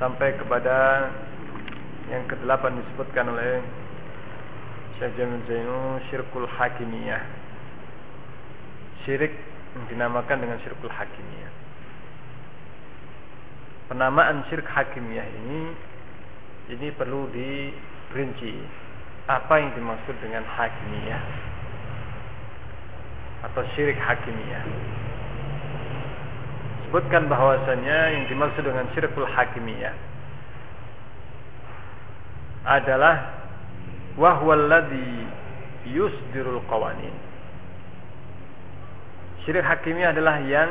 Sampai kepada Yang kedelapan disebutkan oleh Syekh Jamil Zainu Syirkul hakimiyah. Syirik dinamakan dengan syirkul hakimiyah. Penamaan syirik hakimiyah ini ini perlu diperinci. Apa yang dimaksud dengan hakimiyah? Atau syirik hakimiyah sebutkan bahwasanya yang dimaksud dengan syirikul hakimiyah adalah wahwalladhi yusdirul qawanin. Syirik hakimiyah adalah yang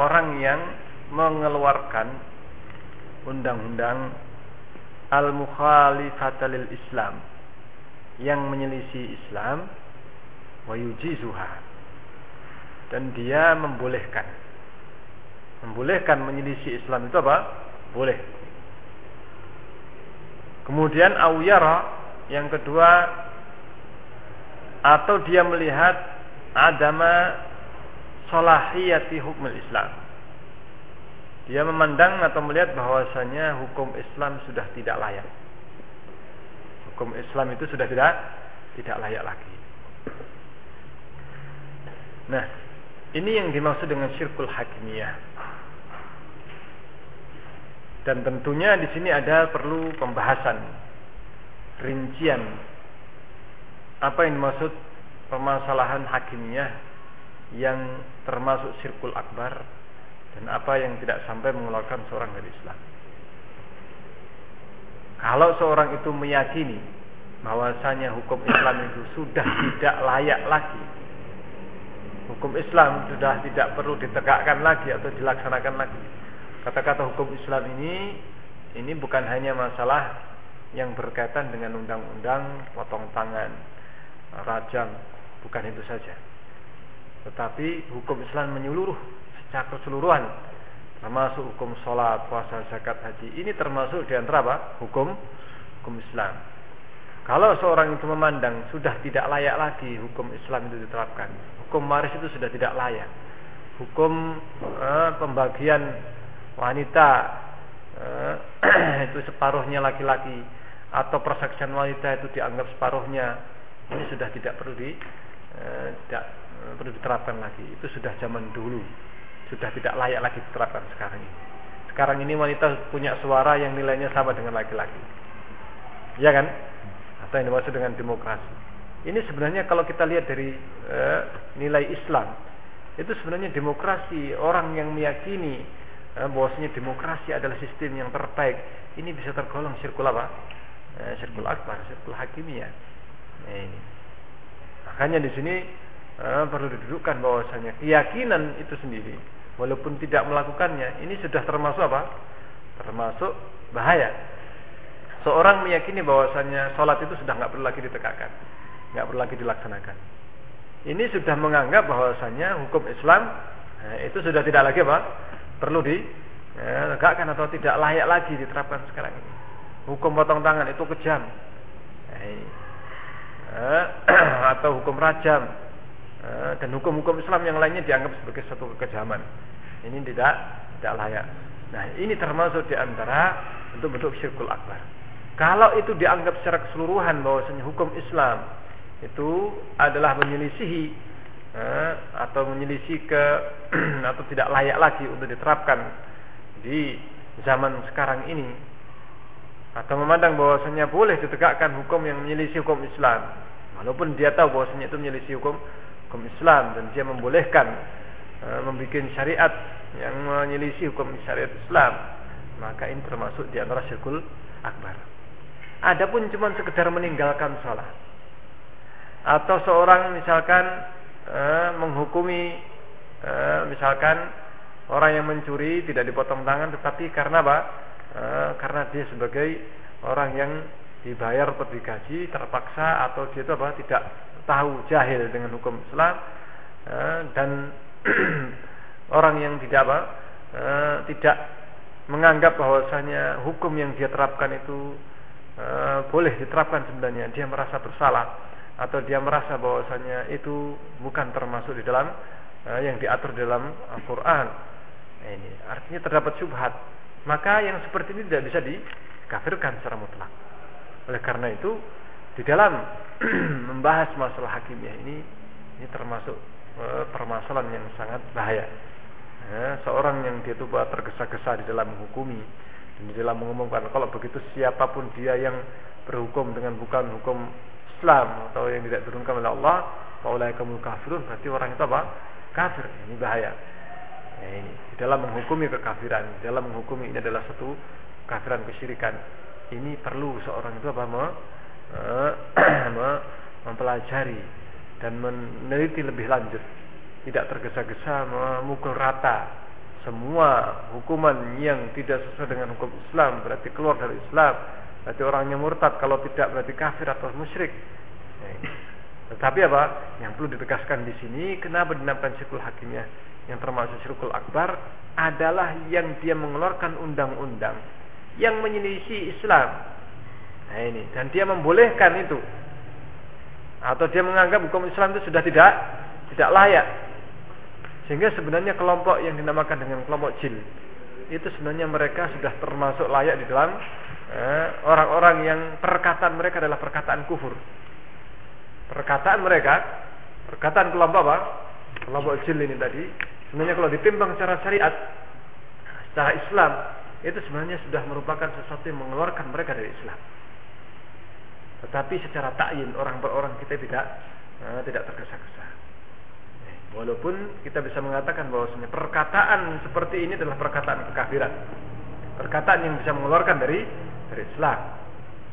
orang yang mengeluarkan undang-undang al-mukhalifata lil Islam yang menyelisih Islam wa yujizuha dan dia membolehkan membolehkan menyelisih Islam itu apa? boleh kemudian awyara yang kedua atau dia melihat adama solahiyati hukum Islam dia memandang atau melihat bahwasanya hukum Islam sudah tidak layak. Hukum Islam itu sudah tidak tidak layak lagi. Nah, ini yang dimaksud dengan syirkul hakimiyah. Dan tentunya di sini ada perlu pembahasan rincian apa yang dimaksud permasalahan hakimiyah yang termasuk syirkul akbar dan apa yang tidak sampai mengeluarkan seorang dari Islam. Kalau seorang itu meyakini bahwasanya hukum Islam itu sudah tidak layak lagi, hukum Islam sudah tidak perlu ditegakkan lagi atau dilaksanakan lagi. Kata-kata hukum Islam ini ini bukan hanya masalah yang berkaitan dengan undang-undang potong tangan, rajam, bukan itu saja. Tetapi hukum Islam menyeluruh secara keseluruhan termasuk hukum sholat, puasa, zakat, haji. Ini termasuk di antara apa? Hukum hukum Islam. Kalau seorang itu memandang sudah tidak layak lagi hukum Islam itu diterapkan, hukum maris itu sudah tidak layak, hukum eh, pembagian wanita eh, itu separuhnya laki-laki atau persaksian wanita itu dianggap separuhnya, ini sudah tidak perlu di eh, tidak eh, perlu diterapkan lagi. Itu sudah zaman dulu sudah tidak layak lagi diterapkan sekarang ini. Sekarang ini wanita punya suara yang nilainya sama dengan laki-laki. Ya kan? Atau yang dimaksud dengan demokrasi. Ini sebenarnya kalau kita lihat dari e, nilai Islam, itu sebenarnya demokrasi orang yang meyakini e, bahwasanya demokrasi adalah sistem yang terbaik. Ini bisa tergolong sirkul apa? E, sirkul akbar, sirkul hakimiyah. Nah. Makanya di sini e, perlu didudukkan bahwasanya keyakinan itu sendiri walaupun tidak melakukannya ini sudah termasuk apa? Termasuk bahaya. Seorang meyakini bahwasanya sholat itu sudah nggak perlu lagi ditegakkan, nggak perlu lagi dilaksanakan. Ini sudah menganggap bahwasanya hukum Islam eh, itu sudah tidak lagi apa? Perlu ditegakkan atau tidak layak lagi diterapkan sekarang ini. Hukum potong tangan itu kejam. Eh, atau hukum rajam Eh, dan hukum-hukum Islam yang lainnya dianggap sebagai satu kekejaman. Ini tidak tidak layak. Nah, ini termasuk di antara bentuk-bentuk syirkul akbar. Kalau itu dianggap secara keseluruhan bahwasanya hukum Islam itu adalah menyelisihi eh, atau menyelisih ke atau tidak layak lagi untuk diterapkan di zaman sekarang ini atau memandang bahwasanya boleh ditegakkan hukum yang menyelisih hukum Islam walaupun dia tahu bahwasanya itu menyelisih hukum hukum Islam dan dia membolehkan e, membuat syariat yang menyelisih hukum syariat Islam, maka ini termasuk di antara syirkul akbar. Adapun cuma sekedar meninggalkan sholat atau seorang misalkan e, menghukumi e, misalkan orang yang mencuri tidak dipotong tangan tetapi karena apa? E, karena dia sebagai orang yang dibayar atau digaji terpaksa atau dia itu apa? Tidak tahu jahil dengan hukum Islam. Eh, dan orang yang tidak apa? Eh, tidak menganggap bahwasanya hukum yang dia terapkan itu uh, boleh diterapkan sebenarnya. Dia merasa bersalah atau dia merasa bahwasanya itu bukan termasuk di dalam uh, yang diatur dalam Al-Qur'an. Nah, ini artinya terdapat syubhat. Maka yang seperti ini tidak bisa dikafirkan secara mutlak. Oleh karena itu di dalam membahas masalah hakimiyah ini ini termasuk uh, permasalahan yang sangat bahaya ya, seorang yang dia itu tergesa-gesa di dalam menghukumi dan di dalam mengumumkan kalau begitu siapa pun dia yang berhukum dengan bukan hukum Islam atau yang tidak diturunkan oleh Allah faulai kamu kafirun berarti orang itu apa? Kafir. Ini bahaya. Ya, ini. Dalam menghukumi kekafiran dalam menghukumi ini adalah satu kafiran kesyirikan. Ini perlu seorang itu apa? Eh, mempelajari dan meneliti lebih lanjut. Tidak tergesa-gesa memukul rata. Semua hukuman yang tidak sesuai dengan hukum Islam berarti keluar dari Islam berarti orangnya murtad kalau tidak berarti kafir atau musyrik. Tetapi apa? Yang perlu ditegaskan di sini kenapa dinamakan syirkul hakimnya yang termasuk syirkul akbar adalah yang dia mengeluarkan undang-undang yang menyelisih Islam. Nah ini. Dan dia membolehkan itu. Atau dia menganggap hukum Islam itu sudah tidak tidak layak. Sehingga sebenarnya kelompok yang dinamakan dengan kelompok jil itu sebenarnya mereka sudah termasuk layak di dalam eh, orang-orang eh, yang perkataan mereka adalah perkataan kufur. Perkataan mereka, perkataan kelompok apa? Kelompok jil ini tadi, sebenarnya kalau ditimbang secara syariat, secara Islam, itu sebenarnya sudah merupakan sesuatu yang mengeluarkan mereka dari Islam. Tetapi secara takyin orang per orang kita tidak eh, tidak tergesa-gesa. Walaupun kita bisa mengatakan bahwasanya perkataan seperti ini adalah perkataan kekafiran. Perkataan yang bisa mengeluarkan dari dari Islam.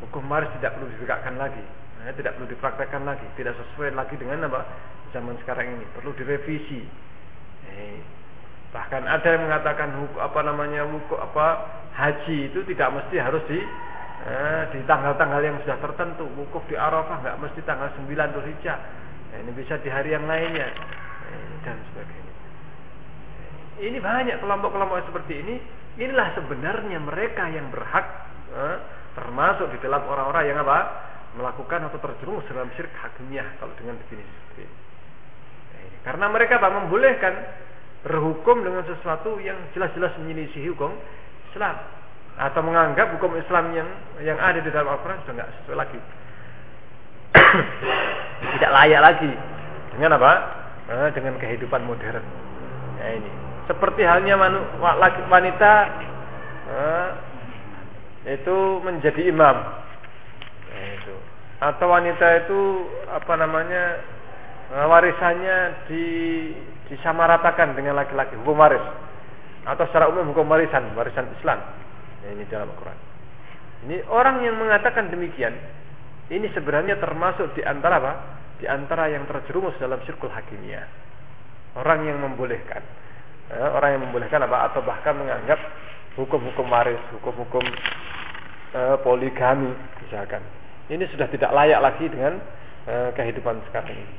Hukum waris tidak perlu ditegakkan lagi, nah, tidak perlu dipraktekkan lagi, tidak sesuai lagi dengan apa zaman sekarang ini. Perlu direvisi. Eh, bahkan ada yang mengatakan hukum, apa namanya hukum apa haji itu tidak mesti harus di eh, di tanggal-tanggal yang sudah tertentu. Wukuf di Arafah nggak mesti tanggal 9 Dzulhijjah. Nah, ini bisa di hari yang lainnya dan sebagainya. Ini banyak kelompok-kelompok seperti ini. Inilah sebenarnya mereka yang berhak eh, termasuk di dalam orang-orang yang apa? melakukan atau terjerumus dalam syirik hakimiyah kalau dengan definisi seperti ini. Karena mereka apa? membolehkan berhukum dengan sesuatu yang jelas-jelas menyelisih hukum Islam atau menganggap hukum Islam yang yang ada di dalam Al-Quran sudah nggak sesuai lagi, tidak layak lagi dengan apa? eh, dengan kehidupan modern. Ya ini. Seperti halnya manu, wanita eh, itu menjadi imam. Ya, itu. Atau wanita itu apa namanya eh, warisannya di disamaratakan dengan laki-laki. Hukum waris. Atau secara umum hukum warisan warisan Islam. Ya, ini dalam Al-Quran. Ini orang yang mengatakan demikian ini sebenarnya termasuk di antara apa? Di antara yang terjerumus dalam sirkul hakimiyah. Orang yang membolehkan, ya, orang yang membolehkan apa? Atau bahkan menganggap hukum-hukum waris, hukum-hukum eh, poligami misalkan. Ini sudah tidak layak lagi dengan eh, kehidupan sekarang ini.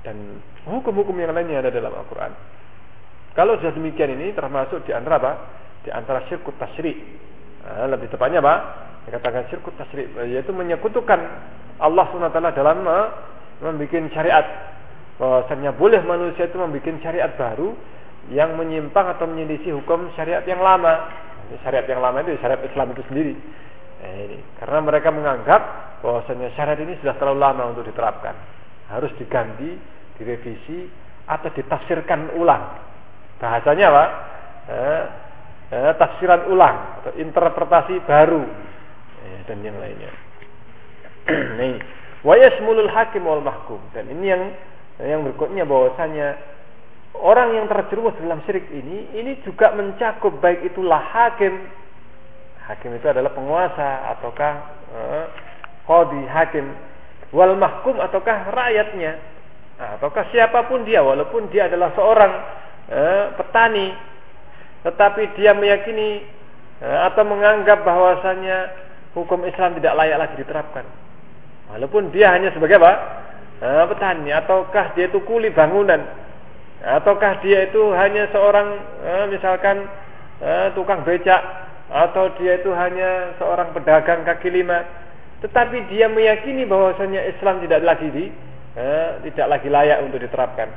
Dan hukum-hukum yang lainnya ada dalam Al-Quran. Kalau sudah demikian ini termasuk di antara apa? Di antara syirkut tasri. Nah, lebih tepatnya apa? Dikatakan syirkut tasri yaitu menyekutukan Allah SWT dalam membuat syariat bahwasanya boleh manusia itu membuat syariat baru yang menyimpang atau menyelisih hukum syariat yang lama. Syariat yang lama itu syariat Islam itu sendiri. Nah, ini. Karena mereka menganggap bahwasanya syariat ini sudah terlalu lama untuk diterapkan. Harus diganti, direvisi atau ditafsirkan ulang. Bahasanya apa? Eh, eh, tafsiran ulang atau interpretasi baru eh, dan yang lainnya. Nih, wa yasmulul hakim wal mahkum dan ini yang yang berikutnya bahwasanya orang yang terjerumus dalam syirik ini ini juga mencakup baik itulah hakim. Hakim itu adalah penguasa ataukah eh, qadi hakim. Wal mahkum ataukah rakyatnya. Nah, ataukah siapa pun dia walaupun dia adalah seorang eh, petani tetapi dia meyakini eh, atau menganggap bahwasanya hukum Islam tidak layak lagi diterapkan. Walaupun dia hanya sebagai apa? Nah, petani ataukah dia itu kuli bangunan ataukah dia itu hanya seorang eh, misalkan eh, tukang becak atau dia itu hanya seorang pedagang kaki lima, tetapi dia meyakini bahwasanya Islam tidak lagi di eh, tidak lagi layak untuk diterapkan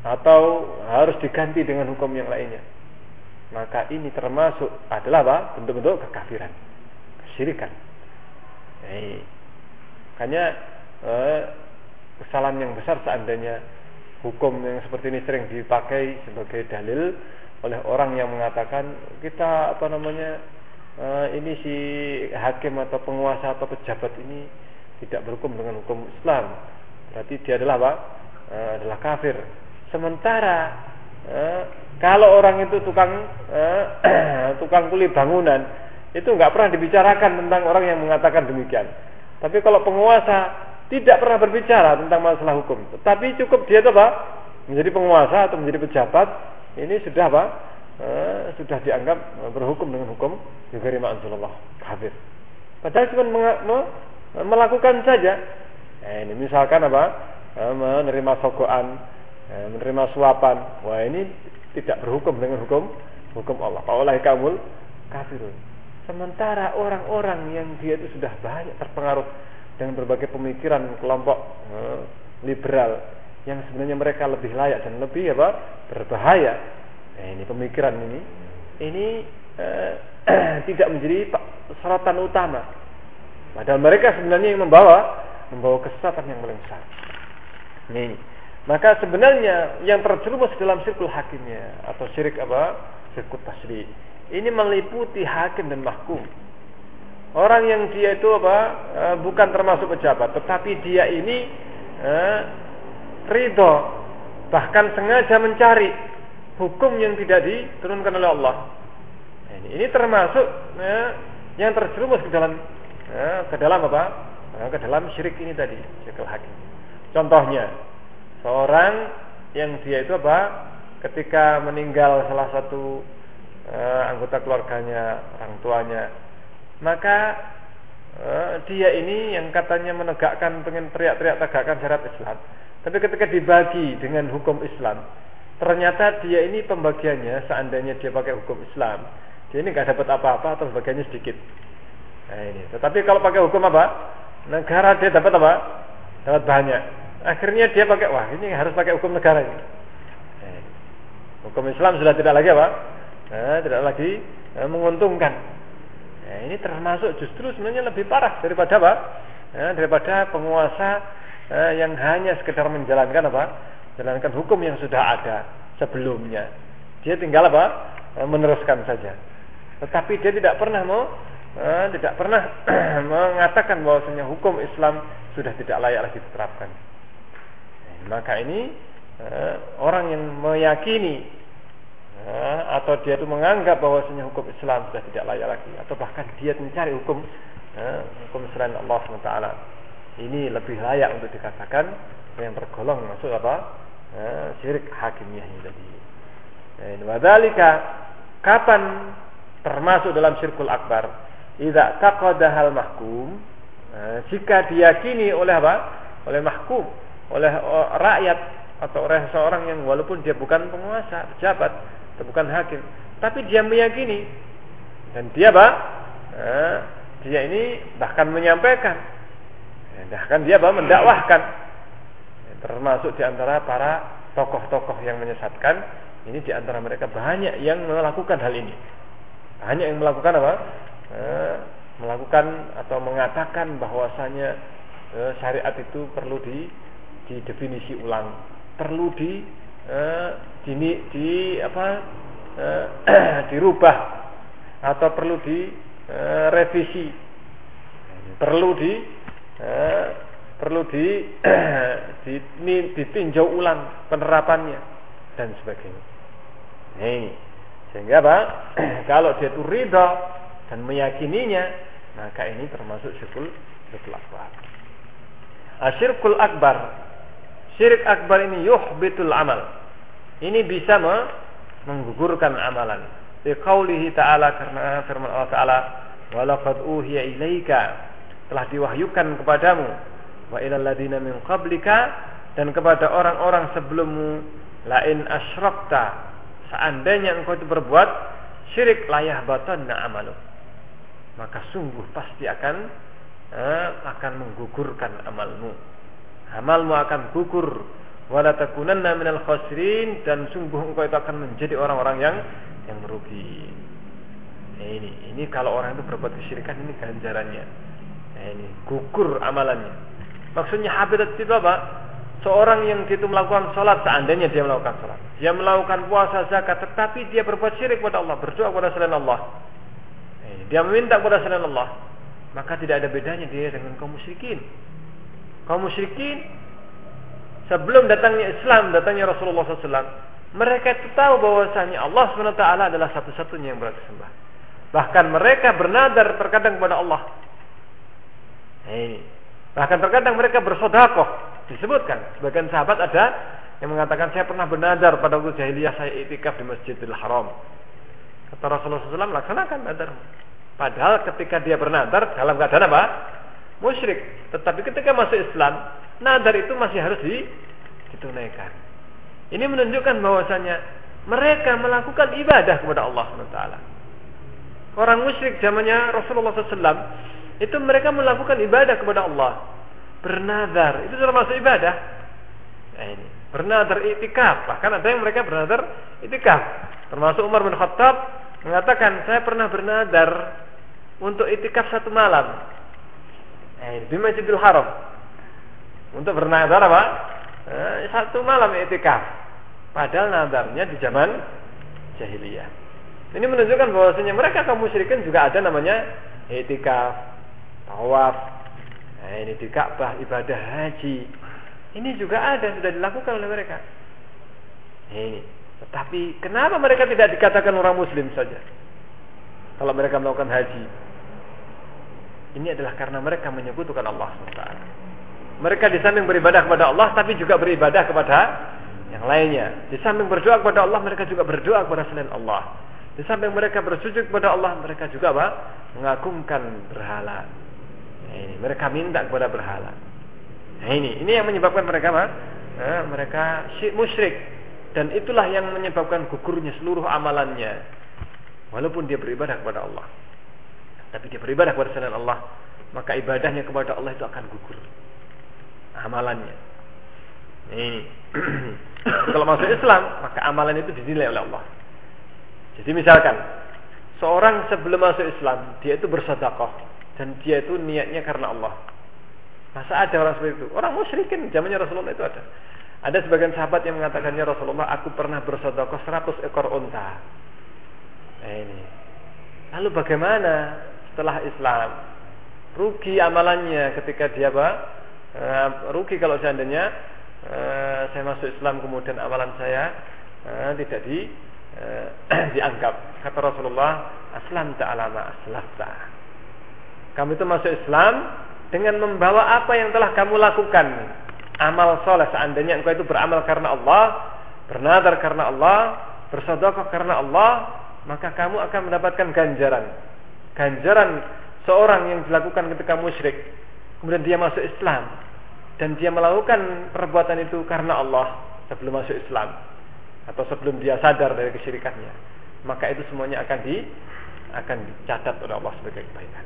atau harus diganti dengan hukum yang lainnya. Maka ini termasuk adalah apa? Bentuk-bentuk kekafiran, kesyirikan. Nah, hanya eh, kesalahan yang besar seandainya hukum yang seperti ini sering dipakai sebagai dalil oleh orang yang mengatakan kita apa namanya uh, ini si hakim atau penguasa atau pejabat ini tidak berhukum dengan hukum Islam. Berarti dia adalah apa? Uh, adalah kafir. Sementara uh, kalau orang itu tukang tukang kuli bangunan itu nggak pernah dibicarakan tentang orang yang mengatakan demikian. Tapi kalau penguasa tidak pernah berbicara tentang masalah hukum tetapi cukup dia itu apa menjadi penguasa atau menjadi pejabat ini sudah apa? Eh, sudah dianggap berhukum dengan hukum juga anzalallah kafir. Padahal cuma me melakukan saja. Eh, ini misalkan apa? Eh, menerima sogoan, eh, menerima suapan. Wah ini tidak berhukum dengan hukum hukum Allah. Paulai kamul kafirun. Sementara orang-orang yang dia itu sudah banyak terpengaruh dengan berbagai pemikiran kelompok eh, liberal yang sebenarnya mereka lebih layak dan lebih apa berbahaya. Nah, ini pemikiran ini ini eh, tidak menjadi sorotan utama. Padahal mereka sebenarnya yang membawa membawa kesesatan yang paling besar. Ini. Maka sebenarnya yang terjerumus dalam sirkul hakimnya atau syirik apa? Sirkul tasri. Ini meliputi hakim dan mahkum. Orang yang dia itu apa? Eh, bukan termasuk pejabat, tetapi dia ini eh, ridho bahkan sengaja mencari hukum yang tidak diturunkan oleh Allah. Nah, ini, ini termasuk ya, yang terjerumus ke dalam ya, ke dalam apa? Ya, ke dalam syirik ini tadi, syirik hakim. Contohnya, seorang yang dia itu apa? Ketika meninggal salah satu uh, anggota keluarganya, orang tuanya, maka uh, dia ini yang katanya menegakkan pengen teriak-teriak tegakkan syarat Islam tapi ketika dibagi dengan hukum Islam, ternyata dia ini pembagiannya seandainya dia pakai hukum Islam, dia ini nggak dapat apa-apa atau bagiannya sedikit. Nah ini. Tetapi kalau pakai hukum apa? Negara dia dapat apa? Dapat banyak. Akhirnya dia pakai wah ini harus pakai hukum negara ini. Nah, hukum Islam sudah tidak lagi apa? Nah, tidak lagi nah, menguntungkan. Nah, ini termasuk justru sebenarnya lebih parah daripada apa? Nah, daripada penguasa eh, yang hanya sekedar menjalankan apa? Menjalankan hukum yang sudah ada sebelumnya. Dia tinggal apa? Eh, meneruskan saja. Tetapi dia tidak pernah mau eh, tidak pernah mengatakan bahwasanya hukum Islam sudah tidak layak lagi diterapkan. Eh, maka ini eh, orang yang meyakini eh, atau dia itu menganggap bahwasanya hukum Islam sudah tidak layak lagi atau bahkan dia mencari hukum eh, hukum selain Allah SWT ini lebih layak untuk dikatakan yang tergolong masuk apa eh, syirik hakimiyah ini tadi. Nah, kapan termasuk dalam syirkul akbar? Idza taqadahal mahkum jika diyakini oleh apa? Oleh mahkum, oleh rakyat atau oleh seorang yang walaupun dia bukan penguasa, pejabat, bukan hakim, tapi dia meyakini. Dan dia apa? Eh, dia ini bahkan menyampaikan. Bahkan dia bahwa mendakwahkan. Termasuk di antara para tokoh-tokoh yang menyesatkan ini di antara mereka banyak yang melakukan hal ini. Banyak yang melakukan apa? Eh, melakukan atau mengatakan bahwasanya eh, syariat itu perlu di didefinisi ulang. Perlu di eh, di, di apa eh, dirubah atau perlu di eh, revisi perlu di eh, perlu di, di ditinjau ulang penerapannya dan sebagainya. Nih, sehingga apa? Kalau dia itu ridha dan meyakininya, maka ini termasuk syirkul syirkul akbar. Asyirkul akbar, syirik akbar ini yuhbitul amal. Ini bisa menggugurkan amalan. Biqaulihi ta'ala karena firman Allah ta'ala, "Walaqad uhiya ilaika telah diwahyukan kepadamu wa ilal ladina min qablika dan kepada orang-orang sebelummu lain asyrakta seandainya engkau itu berbuat syirik layah batanna amalu. Maka sungguh pasti akan eh, akan menggugurkan amalmu. Amalmu akan gugur wala takunanna minal khasirin dan sungguh engkau itu akan menjadi orang-orang yang yang merugi. Nah, ini ini kalau orang itu berbuat kesyirikan ini ganjarannya. Nah, ini gugur amalannya. Maksudnya habitat itu apa? Seorang yang itu melakukan sholat seandainya dia melakukan sholat, dia melakukan puasa zakat, tetapi dia berbuat syirik kepada Allah, berdoa kepada selain Allah, nah, dia meminta kepada selain Allah, maka tidak ada bedanya dia dengan kaum musyrikin. Kaum musyrikin sebelum datangnya Islam, datangnya Rasulullah SAW, mereka itu tahu bahwasanya Allah SWT adalah satu-satunya yang berhak disembah. Bahkan mereka bernadar terkadang kepada Allah. Nah, ini. Bahkan terkadang mereka bersodakoh disebutkan sebagian sahabat ada yang mengatakan saya pernah bernadar pada waktu jahiliyah saya itikaf di Masjidil Haram. Kata Rasulullah SAW laksanakan nadar. Padahal ketika dia bernadar dalam keadaan apa? Musyrik. Tetapi ketika masuk Islam, nadar itu masih harus ditunaikan. Ini menunjukkan bahwasanya mereka melakukan ibadah kepada Allah SWT. Orang musyrik zamannya Rasulullah SAW itu mereka melakukan ibadah kepada Allah. Bernadar itu termasuk ibadah. Nah, ini. Bernadar itikaf. Bahkan ada yang mereka bernadar itikaf. Termasuk Umar bin Khattab mengatakan saya pernah bernadar untuk itikaf satu malam nah, di Masjidil Haram untuk bernadar apa eh, satu malam itikaf padahal nadarnya di zaman jahiliyah ini menunjukkan bahwasanya mereka kaum musyrikin juga ada namanya itikaf tawaf Nah, ini di Ka'bah ibadah haji. Ini juga ada sudah dilakukan oleh mereka. Ini. Tetapi kenapa mereka tidak dikatakan orang muslim saja? Kalau mereka melakukan haji. Ini adalah karena mereka menyekutukan Allah SWT. Mereka di samping beribadah kepada Allah tapi juga beribadah kepada yang lainnya. Di samping berdoa kepada Allah mereka juga berdoa kepada selain Allah. Di samping mereka bersujud kepada Allah mereka juga apa? Mengagumkan berhala. Nah, ini mereka minta kepada berhala. Nah, ini ini yang menyebabkan mereka apa? Nah, mereka musyrik dan itulah yang menyebabkan gugurnya seluruh amalannya. Walaupun dia beribadah kepada Allah. Tapi dia beribadah kepada selain Allah, maka ibadahnya kepada Allah itu akan gugur. Amalannya. Ini. Kalau masuk Islam, maka amalan itu dinilai oleh Allah. Jadi misalkan seorang sebelum masuk Islam, dia itu bersedekah dan dia itu niatnya karena Allah. Masa ada orang seperti itu? Orang musyrikin zamannya Rasulullah itu ada. Ada sebagian sahabat yang mengatakannya Rasulullah, aku pernah bersedekah 100 ekor unta. Nah ini. Lalu bagaimana setelah Islam? Rugi amalannya ketika dia apa? Uh, rugi kalau seandainya uh, saya masuk Islam kemudian amalan saya uh, tidak di dianggap. Kata Rasulullah, aslam ta'alama aslafta kamu itu masuk Islam dengan membawa apa yang telah kamu lakukan. Amal soleh seandainya engkau itu beramal karena Allah, bernadar karena Allah, bersedekah karena Allah, maka kamu akan mendapatkan ganjaran. Ganjaran seorang yang dilakukan ketika musyrik, kemudian dia masuk Islam dan dia melakukan perbuatan itu karena Allah sebelum masuk Islam atau sebelum dia sadar dari kesyirikannya, maka itu semuanya akan di akan dicatat oleh Allah sebagai kebaikan.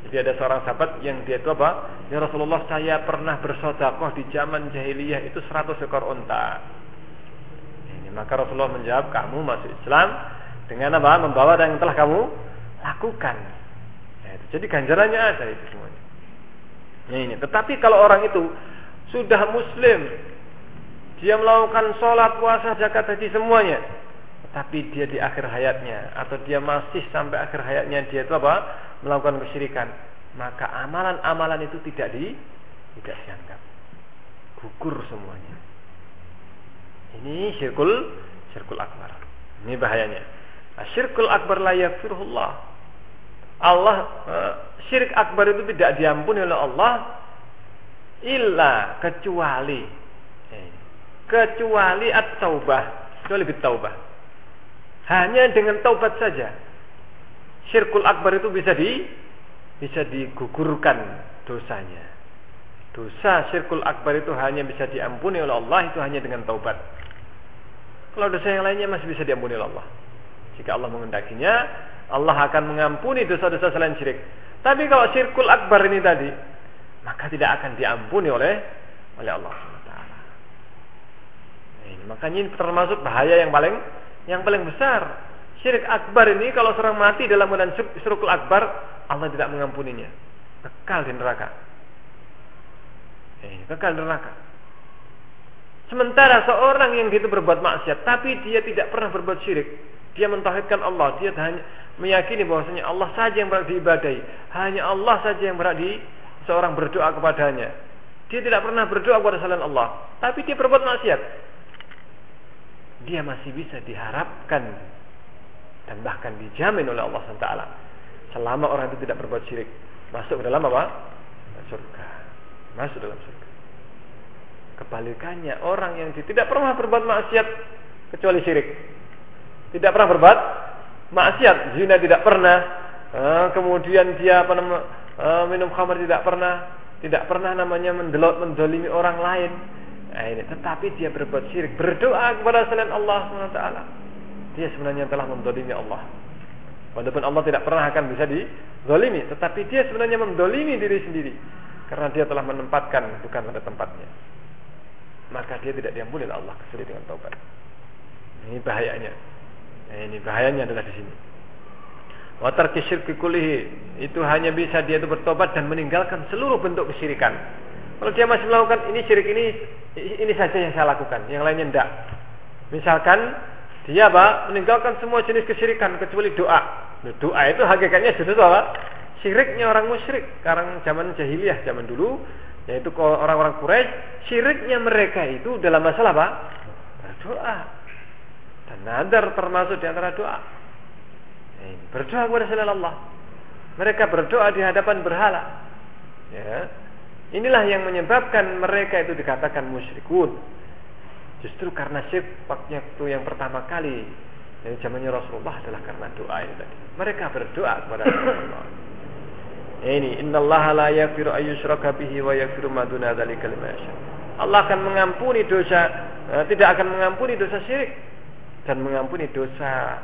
Jadi ada seorang sahabat yang dia itu apa? Ya Rasulullah saya pernah bersodakoh di zaman jahiliyah itu 100 ekor unta. Maka Rasulullah menjawab kamu masuk Islam dengan apa? Membawa yang telah kamu lakukan. Ya, jadi ganjarannya ada itu semuanya. Ya, ini. Tetapi kalau orang itu sudah Muslim, dia melakukan sholat, puasa, zakat, haji semuanya, tapi dia di akhir hayatnya atau dia masih sampai akhir hayatnya dia itu apa melakukan kesyirikan maka amalan-amalan itu tidak di tidak dianggap gugur semuanya ini syirkul syirkul akbar ini bahayanya nah, syirkul akbar la yakfirullah Allah uh, syirik akbar itu tidak diampuni oleh Allah illa kecuali eh, kecuali at-taubah kecuali bit-taubah hanya dengan taubat saja. Syirkul akbar itu bisa di bisa digugurkan dosanya. Dosa syirkul akbar itu hanya bisa diampuni oleh Allah itu hanya dengan taubat. Kalau dosa yang lainnya masih bisa diampuni oleh Allah. Jika Allah mengendakinya, Allah akan mengampuni dosa-dosa selain syirik. Tapi kalau syirkul akbar ini tadi, maka tidak akan diampuni oleh oleh Allah SWT. Ini, makanya ini termasuk bahaya yang paling yang paling besar. Syirik akbar ini kalau seorang mati dalam keadaan syirkul akbar, Allah tidak mengampuninya. Kekal di neraka. Ini, kekal di neraka. Sementara seorang yang itu berbuat maksiat, tapi dia tidak pernah berbuat syirik, dia mentauhidkan Allah, dia hanya meyakini bahwasanya Allah saja yang berhak diibadahi, hanya Allah saja yang berhak di seorang berdoa kepadanya. Dia tidak pernah berdoa kepada selain Allah, tapi dia berbuat maksiat. Dia masih bisa diharapkan dan bahkan dijamin oleh Allah SWT selama orang itu tidak berbuat syirik. Masuk ke dalam apa? surga. Masuk dalam surga. Kebalikannya orang yang tidak pernah berbuat maksiat kecuali syirik tidak pernah berbuat maksiat, zina tidak pernah, uh, kemudian dia uh, minum khamar tidak pernah, tidak pernah namanya mendelot mendolimi orang lain. Nah, ini tetapi dia berbuat syirik, berdoa kepada selain Allah SWT. Dia sebenarnya telah mendolimi Allah. Walaupun Allah tidak pernah akan bisa didolimi, tetapi dia sebenarnya mendolimi diri sendiri karena dia telah menempatkan bukan pada tempatnya. Maka dia tidak diampuni oleh Allah kecuali dengan taubat. Ini bahayanya. Nah, ini bahayanya adalah di sini. Watar kesyirki kulihi itu hanya bisa dia itu bertobat dan meninggalkan seluruh bentuk kesyirikan. Kalau dia masih melakukan ini syirik ini ini saja yang saya lakukan, yang lainnya tidak. Misalkan dia apa? Meninggalkan semua jenis kesyirikan kecuali doa. Doa itu hakikatnya justru apa? Syiriknya orang musyrik. Sekarang zaman jahiliyah zaman dulu yaitu orang-orang Quraisy, syiriknya mereka itu dalam masalah apa? Berdoa. Dan nadar termasuk di antara doa. Berdoa kepada selain Allah. Mereka berdoa di hadapan berhala. Ya. Inilah yang menyebabkan mereka itu dikatakan musyrikun. Justru karena syirik waktu yang pertama kali yang zamannya Rasulullah adalah karena doa itu tadi. Mereka berdoa kepada Allah. Ini innallaha la yaghfiru ayyushraka bihi wa yaghfiru ma duna dzalika liman Allah akan mengampuni dosa eh, tidak akan mengampuni dosa syirik dan mengampuni dosa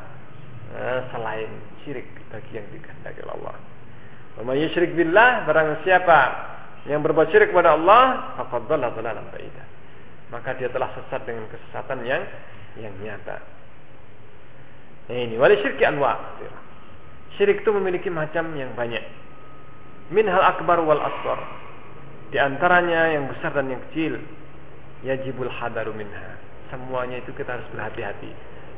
uh, selain syirik bagi yang dikehendaki Allah. Wa yusyrik billah barang siapa yang berbuat syirik kepada Allah faqad dhalla ba'ida. Maka dia telah sesat dengan kesesatan yang yang nyata. Nah, ini wali syirki anwa. Syirik itu memiliki macam yang banyak. Min hal akbar wal asghar. Di antaranya yang besar dan yang kecil. Yajibul hadaru minha semuanya itu kita harus berhati-hati.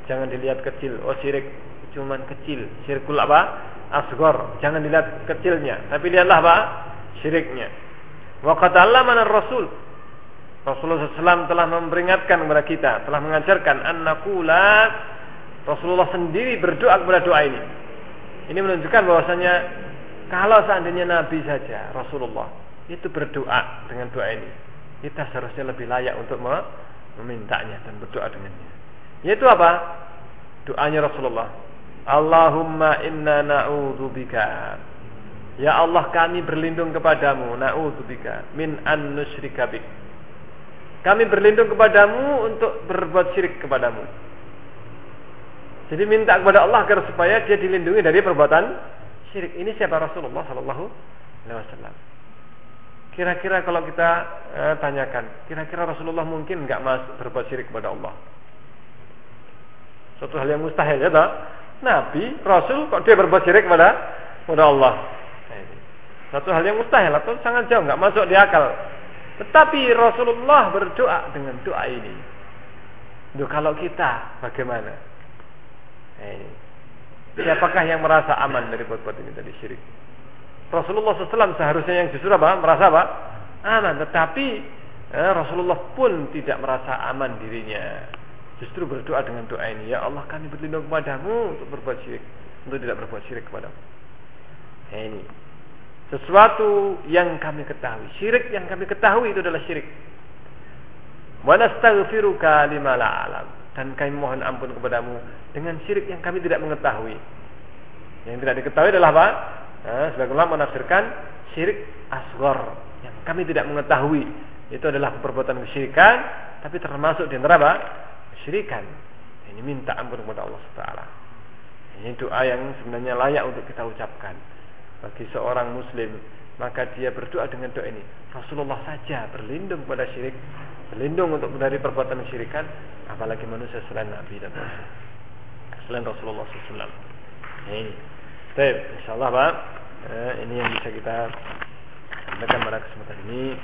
Jangan dilihat kecil. Oh syirik cuman kecil. Syirkul apa? Asgor. Jangan dilihat kecilnya. Tapi lihatlah apa? Syiriknya. Wa mana Rasul. Rasulullah SAW telah memperingatkan kepada kita, telah mengajarkan an-naqula Rasulullah sendiri berdoa kepada doa ini. Ini menunjukkan bahwasanya kalau seandainya Nabi saja Rasulullah itu berdoa dengan doa ini, kita seharusnya lebih layak untuk memintanya dan berdoa dengannya. Yaitu apa? Doanya Rasulullah. Allahumma inna na'udzubika. Ya Allah kami berlindung kepadamu, na'udzubika min an nusyrika. Kami berlindung kepadamu untuk berbuat syirik kepadamu. Jadi minta kepada Allah agar supaya dia dilindungi dari perbuatan syirik. Ini siapa Rasulullah sallallahu alaihi wasallam. Kira-kira kalau kita eh, tanyakan, kira-kira Rasulullah mungkin nggak mas berbuat syirik kepada Allah? Suatu hal yang mustahil ya tak? Nabi, Rasul kok dia berbuat syirik kepada kepada Allah? Satu hal yang mustahil atau sangat jauh nggak masuk di akal. Tetapi Rasulullah berdoa dengan doa ini. Duh, kalau kita bagaimana? Siapakah yang merasa aman dari buat-buat ini tadi syirik? Rasulullah SAW seharusnya yang justru apa? Merasa apa? Aman. Tetapi eh, Rasulullah pun tidak merasa aman dirinya. Justru berdoa dengan doa ini. Ya Allah kami berlindung kepadamu untuk berbuat syirik. Untuk tidak berbuat syirik kepadamu. Nah, ini. Sesuatu yang kami ketahui. Syirik yang kami ketahui itu adalah syirik. Wa nastaghfiruka lima la alam. Dan kami mohon ampun kepadamu dengan syirik yang kami tidak mengetahui. Yang tidak diketahui adalah apa? Nah, sebagian ulama menafsirkan syirik asgor yang kami tidak mengetahui itu adalah perbuatan kesyirikan tapi termasuk di apa? Kesyirikan. Ini minta ampun kepada Allah Taala. Ini doa yang sebenarnya layak untuk kita ucapkan bagi seorang muslim. Maka dia berdoa dengan doa ini. Rasulullah saja berlindung pada syirik, berlindung untuk dari perbuatan syirikan, apalagi manusia selain Nabi dan Rasul. Selain Rasulullah SAW. Ini. Baik, insyaallah Pak. Eh, ini yang bisa kita sampaikan pada kesempatan ini.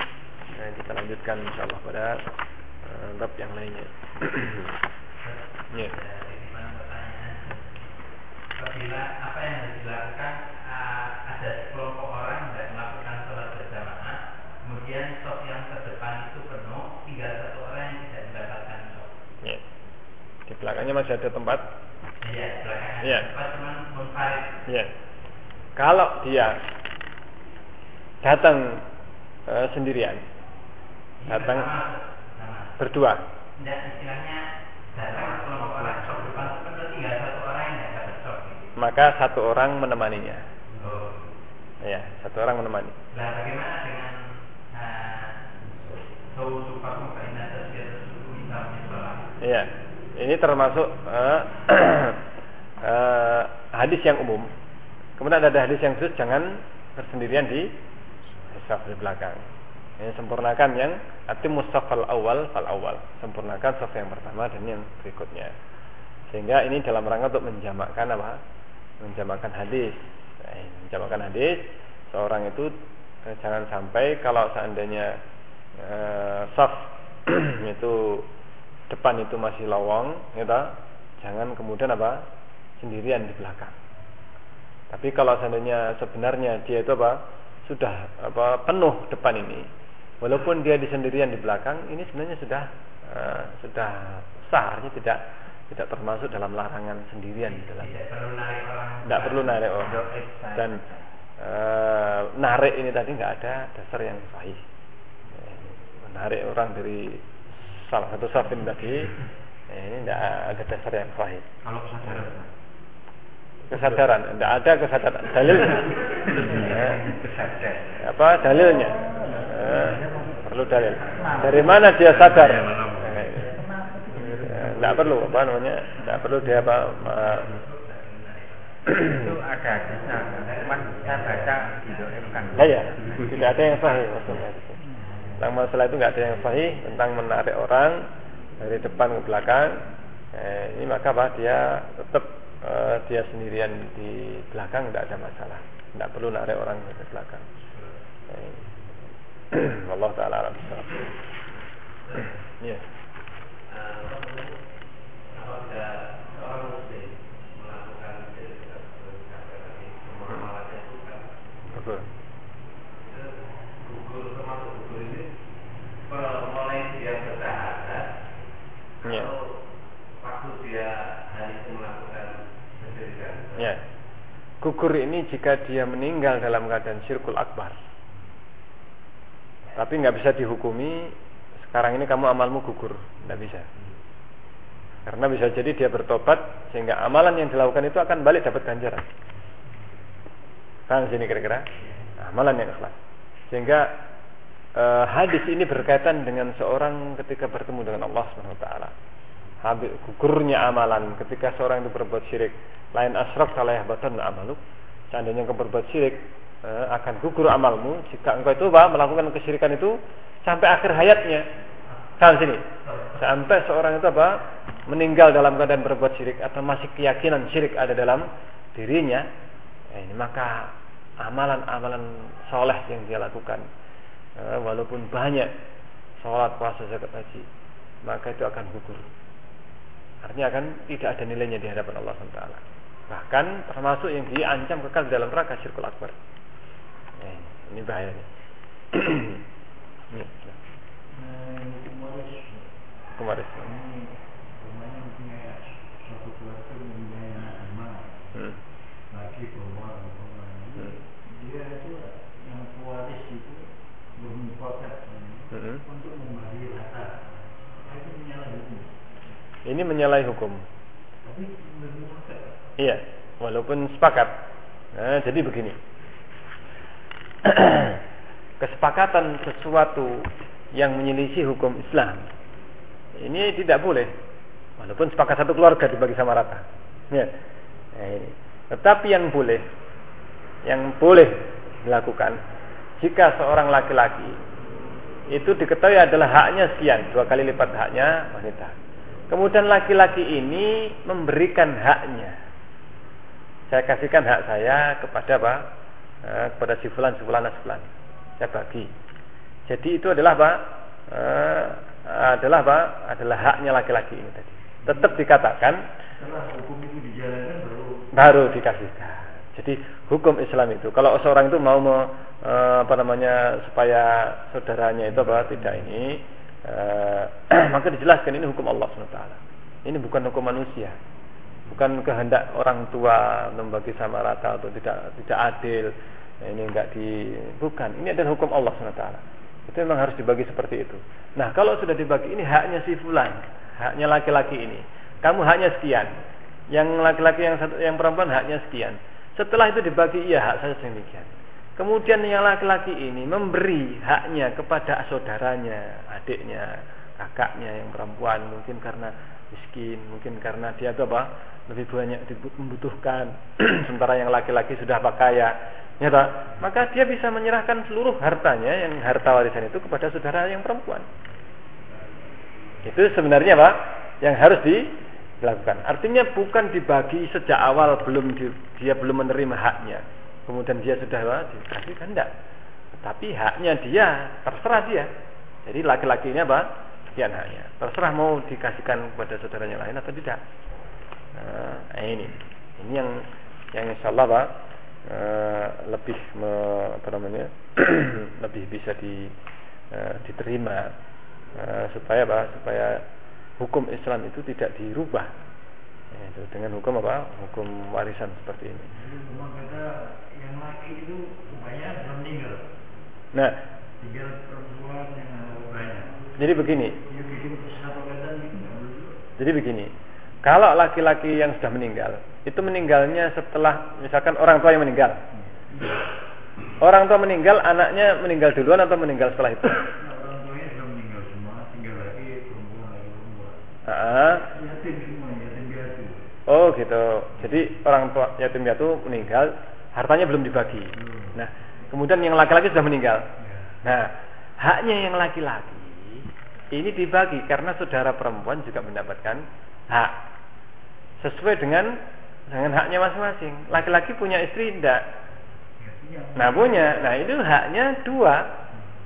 Eh, kita lanjutkan insyaallah pada bab yang lainnya. ya. Apabila apa yang dilakukan uh, ada sekelompok orang yang melakukan sholat berjamaah, kemudian sok yang terdepan itu penuh, tinggal satu orang yang tidak mendapatkan sok. Ya. Di belakangnya masih ada tempat. Iya, belakangnya ya. tempat cuman munfarid. Ya. Kalau dia datang uh, sendirian, datang berdua. Tidak, istilahnya datang sekelompok orang sok depan penuh, tinggal satu orang yang dapat sok. Gitu. Maka satu orang menemaninya. Oh. Ya, satu orang menemani. Nah, bagaimana dengan sholat? Iya. Ini termasuk uh, uh, hadis yang umum. Kemudian ada hadis yang khusus jangan bersendirian di saf di belakang. Ini sempurnakan yang ati mustafal awal fal awal. Sempurnakan saf yang pertama dan yang berikutnya. Sehingga ini dalam rangka untuk menjamakkan apa? Menjamakkan hadis. Nah, menjamakkan hadis seorang itu eh, jangan sampai kalau seandainya eh, saf itu depan itu masih lowong, gitu, jangan kemudian apa sendirian di belakang. Tapi kalau seandainya sebenarnya dia itu apa sudah apa penuh depan ini, walaupun dia di sendirian di belakang, ini sebenarnya sudah uh, sudah sah, artinya tidak tidak termasuk dalam larangan sendirian di dalam. Tidak perlu narik orang. Tidak perlu narik orang. Dan uh, narik ini tadi nggak ada dasar yang sahih. Menarik orang dari salah satu saf ini tadi ini tidak ada dasar yang sahih. Kalau kesadaran. Kesadaran, tidak ada kesadaran. Dalil Kesadar. apa dalilnya? Perlu dalil. Dari mana dia sadar? Tidak perlu apa namanya? Tidak perlu dia apa? itu ada hadisnya cuman saya baca didoakan Ya, ya, tidak ada yang sahih maksudnya. Tentang masalah itu nggak ada yang sahih tentang menarik orang dari depan ke belakang. Eh, ini maka apa dia tetap eh, dia sendirian di belakang tidak ada masalah. Tidak perlu narik orang ke belakang. Eh, Allah taala alam Betul. gugur termasuk gugur ini mulai dia bersahadat atau waktu dia hari itu melakukan kesyirikan. Ya. Gugur ini jika dia meninggal dalam keadaan syirkul akbar. Tapi nggak bisa dihukumi sekarang ini kamu amalmu gugur, nggak bisa. Karena bisa jadi dia bertobat sehingga amalan yang dilakukan itu akan balik dapat ganjaran. Kan sini kira-kira amalan yang ikhlas. Sehingga eh, hadis ini berkaitan dengan seorang ketika bertemu dengan Allah Subhanahu wa taala. Habis gugurnya amalan ketika seorang itu berbuat syirik, lain asrak salah batan amaluk. Seandainya engkau berbuat syirik, eh, akan gugur amalmu jika engkau itu apa, melakukan kesyirikan itu sampai akhir hayatnya. Kan sini. Sampai seorang itu apa? meninggal dalam keadaan berbuat syirik atau masih keyakinan syirik ada dalam dirinya, eh, maka amalan-amalan soleh yang dia lakukan eh, walaupun banyak sholat puasa zakat haji maka itu akan gugur artinya akan tidak ada nilainya di hadapan Allah SWT bahkan termasuk yang diancam kekal dalam neraka syirkul akbar eh, ini bahaya nih Ini, kemarin hmm. Hmm. Hmm. hukum ini menyalahi hukum Iya, walaupun sepakat. Nah, jadi begini. Kesepakatan sesuatu yang menyelisih hukum Islam ini tidak boleh. Walaupun sepakat satu keluarga dibagi sama rata. Ya. Nah, ini. Tetapi yang boleh, yang boleh dilakukan jika seorang laki-laki itu diketahui adalah haknya sekian, dua kali lipat haknya wanita. Kemudian laki-laki ini memberikan haknya. Saya kasihkan hak saya kepada apa? Eh, kepada si fulan, si fulan, si fulan. Saya bagi. Jadi itu adalah apa? Eh, adalah apa? Adalah haknya laki-laki ini tadi. Tetap dikatakan Setelah hukum itu dijalankan baru baru dikasihkan. Jadi hukum Islam itu kalau seorang itu mau me, eh, apa namanya supaya saudaranya itu apa tidak ini eh, maka dijelaskan ini hukum Allah SWT. Ini bukan hukum manusia. Bukan kehendak orang tua membagi sama rata atau tidak tidak adil. Ini enggak di bukan. Ini adalah hukum Allah SWT. Itu memang harus dibagi seperti itu. Nah, kalau sudah dibagi ini haknya si fulan, haknya laki-laki ini. Kamu haknya sekian. Yang laki-laki yang satu yang perempuan haknya sekian. Setelah itu dibagi iya hak saya demikian. Kemudian yang laki-laki ini memberi haknya kepada saudaranya, adiknya, kakaknya yang perempuan mungkin karena miskin, mungkin karena dia itu apa? lebih banyak membutuhkan sementara yang laki-laki sudah kaya ya tak? maka dia bisa menyerahkan seluruh hartanya yang harta warisan itu kepada saudara yang perempuan. Itu sebenarnya apa? Yang harus dilakukan. Artinya bukan dibagi sejak awal belum di, dia belum menerima haknya. Kemudian dia sudah apa, dikasih enggak tapi haknya dia terserah dia. Jadi laki-laki ini apa? Sekian haknya. Terserah mau dikasihkan kepada saudaranya lain atau tidak. Nah, ini. Ini yang yang insya Allah pak uh, lebih me, apa namanya lebih bisa di uh, diterima uh, supaya apa? Supaya hukum Islam itu tidak dirubah. Itu dengan hukum apa? Hukum warisan seperti ini. Yang laki itu meninggal. Nah tinggal perempuan yang banyak. jadi begini. Ya kesepakatan gitu jadi begini. Kalau laki-laki yang sudah meninggal, itu meninggalnya setelah misalkan orang tua yang meninggal. Orang tua meninggal, anaknya meninggal duluan atau meninggal setelah itu? Nah, orang tuanya sudah meninggal semua tinggal lagi perempuan lagi perempuan Ah, oh gitu. Jadi orang tua yatim piatu meninggal, hartanya belum dibagi. Nah, kemudian yang laki-laki sudah meninggal. ya. Nah, haknya yang laki-laki ini dibagi karena saudara perempuan juga mendapatkan hak sesuai dengan dengan haknya masing-masing. Laki-laki punya istri tidak? Nah punya. Nah itu haknya dua.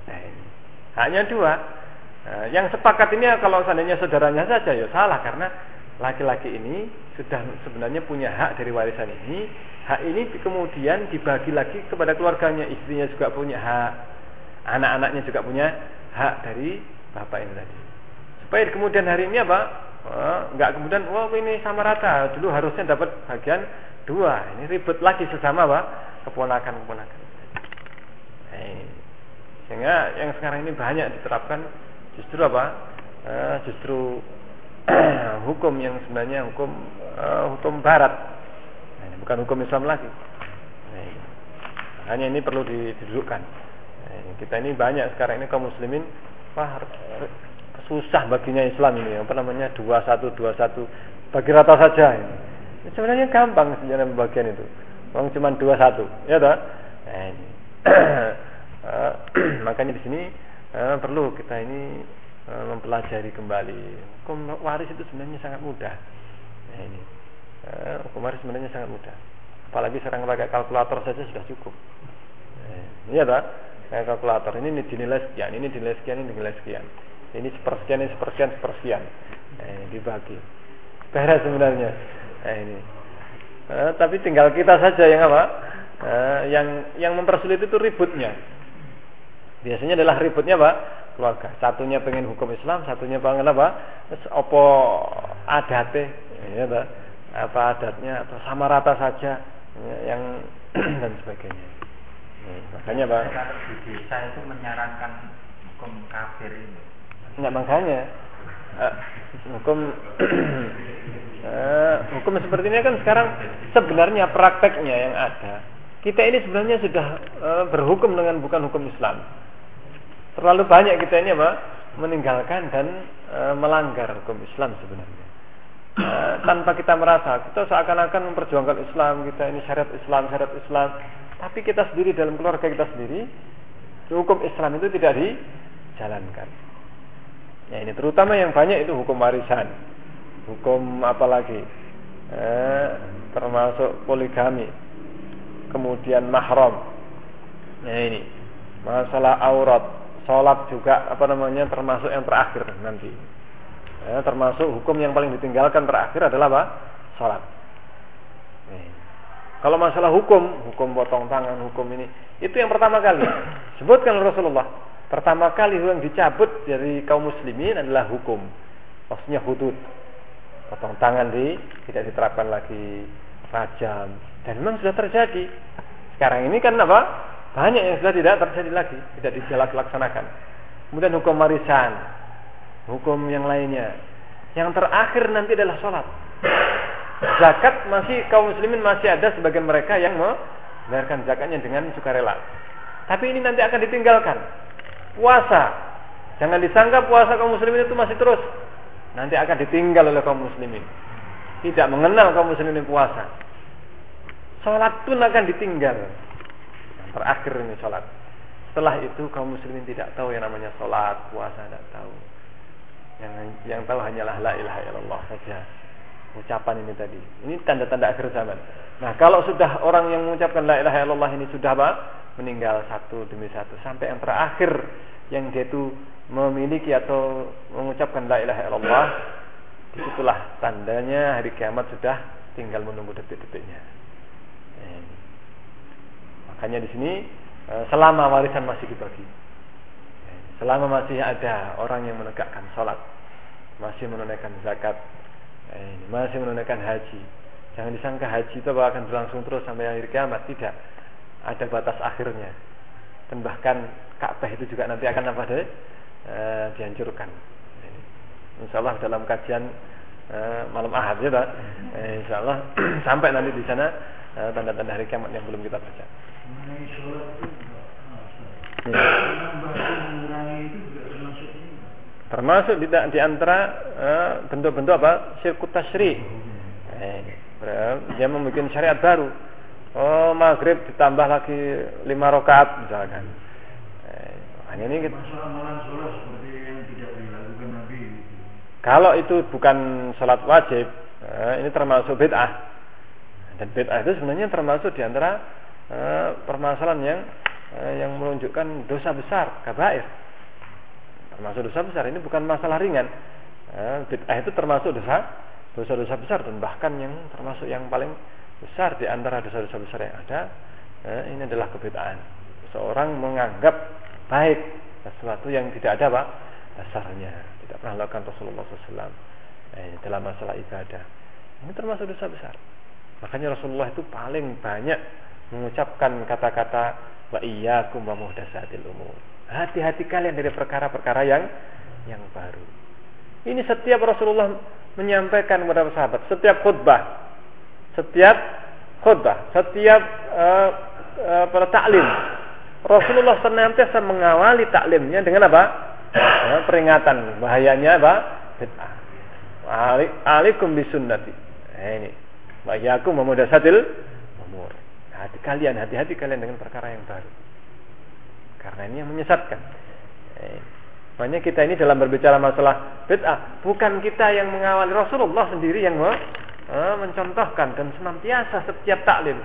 Nah. Haknya dua. Nah, yang sepakat ini kalau seandainya saudaranya saja ya salah karena laki-laki ini sudah sebenarnya punya hak dari warisan ini. Hak ini kemudian dibagi lagi kepada keluarganya. Istrinya juga punya hak. Anak-anaknya juga punya hak dari bapak ini tadi. Supaya kemudian hari ini apa? Oh, nggak kemudian, wah ini sama rata. Dulu harusnya dapat bagian dua. Ini ribet lagi sesama apa? Keponakan keponakan. Ini. Sehingga yang sekarang ini banyak diterapkan justru apa? Eh, justru hukum yang sebenarnya hukum eh, hukum Barat. Ini bukan hukum Islam lagi. Ini. Hanya ini perlu didudukkan. Ini. Kita ini banyak sekarang ini kaum muslimin wah susah baginya Islam ini. Apa namanya? dua satu dua satu. Bagi rata saja ini. Sebenarnya gampang sebenarnya pembagian itu. Wong cuma dua satu. Ya toh? Nah, Eh, makanya di sini eh, perlu kita ini eh, mempelajari kembali. Hukum waris itu sebenarnya sangat mudah. Nah, ini. Eh, hukum waris sebenarnya sangat mudah. Apalagi sekarang pakai kalkulator saja sudah cukup. Eh, iya toh? Kayak kalkulator. Ini dinilai sekian ini dinilai sekian ini dinilai sekian ini sepersekian ini sepersekian sepersekian. Nah, ini dibagi. Beres sebenarnya. Nah, ini. Eh, tapi tinggal kita saja yang apa? Eh, yang yang mempersulit itu ributnya. Biasanya adalah ributnya apa? Keluarga. Satunya pengen hukum Islam satunya pengen apa? Opo adate ya toh? apa adatnya atau sama rata saja. Ya, yang dan sebagainya. Ya, makanya pak. Di desa itu menyarankan hukum kafir ini. Enggak makanya eh, hukum eh, hukum seperti ini kan sekarang sebenarnya prakteknya yang ada. Kita ini sebenarnya sudah eh, berhukum dengan bukan hukum Islam. Terlalu banyak kita ini apa? meninggalkan dan eh, melanggar hukum Islam sebenarnya. eh, tanpa kita merasa kita seakan-akan memperjuangkan Islam kita ini syariat Islam syariat Islam tapi kita sendiri dalam keluarga kita sendiri hukum Islam itu tidak dijalankan ya ini terutama yang banyak itu hukum warisan. Hukum apa lagi? Eh, termasuk poligami. Kemudian mahram. Nah ini. Masalah aurat. Sholat juga apa namanya termasuk yang terakhir nanti. Ya, termasuk hukum yang paling ditinggalkan terakhir adalah apa? Sholat. Kalau masalah hukum, hukum potong tangan, hukum ini, itu yang pertama kali. Sebutkan Rasulullah. Pertama kali yang dicabut dari kaum muslimin adalah hukum. Maksudnya hudud. Potong tangan di tidak diterapkan lagi rajam. Dan memang sudah terjadi. Sekarang ini kan apa? Banyak yang sudah tidak terjadi lagi, tidak dilaksanakan. Kemudian hukum warisan, hukum yang lainnya. Yang terakhir nanti adalah sholat zakat masih kaum muslimin masih ada sebagian mereka yang membayarkan zakatnya dengan sukarela. Tapi ini nanti akan ditinggalkan. Puasa. Jangan disangka puasa kaum muslimin itu masih terus. Nanti akan ditinggal oleh kaum muslimin. Tidak mengenal kaum muslimin puasa. Salat pun akan ditinggal. Yang terakhir ini salat. Setelah itu kaum muslimin tidak tahu yang namanya salat, puasa tidak tahu. Yang yang tahu hanyalah la ilaha illallah saja ucapan ini tadi. Ini tanda-tanda akhir zaman. Nah, kalau sudah orang yang mengucapkan la ilaha illallah ini sudah apa? Meninggal satu demi satu sampai yang terakhir yang dia itu memiliki atau mengucapkan la ilaha illallah di situlah tandanya hari kiamat sudah tinggal menunggu detik-detiknya. Makanya di sini eh, selama warisan masih dibagi, selama masih ada orang yang menegakkan sholat, masih menunaikan zakat, masih menunaikan haji. Jangan disangka haji itu akan berlangsung terus sampai akhir kiamat. Tidak. Ada batas akhirnya. Dan bahkan Ka'bah itu juga nanti akan apa deh? E, dihancurkan. Insya Allah dalam kajian e, malam ahad ya, e, Insya Allah sampai nanti di sana tanda-tanda hari kiamat yang belum kita baca. Termasuk di, di antara bentuk-bentuk apa? Syirkut tasyri. Eh, dia membuat syariat baru. Oh, maghrib ditambah lagi lima rakaat misalkan. Eh, hanya ini gitu. Kalau itu bukan sholat wajib, eh, ini termasuk bid'ah. Dan bid'ah itu sebenarnya termasuk di antara eh, permasalahan yang eh, yang menunjukkan dosa besar, kabair termasuk dosa besar ini bukan masalah ringan eh, bid'ah itu termasuk dosa dosa-dosa besar dan bahkan yang termasuk yang paling besar di antara dosa-dosa besar yang ada eh, ini adalah kebid'ahan seorang menganggap baik sesuatu yang tidak ada pak dasarnya. Tidak pernah lakukan Rasulullah SAW eh, dalam masalah ibadah. Ini termasuk dosa besar. Makanya Rasulullah itu paling banyak mengucapkan kata-kata wa iyyakum wa muhdatsatil umur. Hati-hati kalian dari perkara-perkara yang yang baru. Ini setiap Rasulullah menyampaikan kepada sahabat, setiap khutbah, setiap khutbah, setiap uh, uh, pada taklim. Rasulullah senantiasa mengawali taklimnya dengan apa? Uh, peringatan bahayanya apa? Bid'ah. Alaikum bisunnati. Nah, ini. Bahayakum memudasatil umur. Hati kalian, hati-hati kalian dengan perkara yang baru. Karena ini yang menyesatkan. Eh, makanya kita ini dalam berbicara masalah bid'ah, bukan kita yang mengawali Rasulullah sendiri yang eh, mencontohkan dan senantiasa setiap taklim.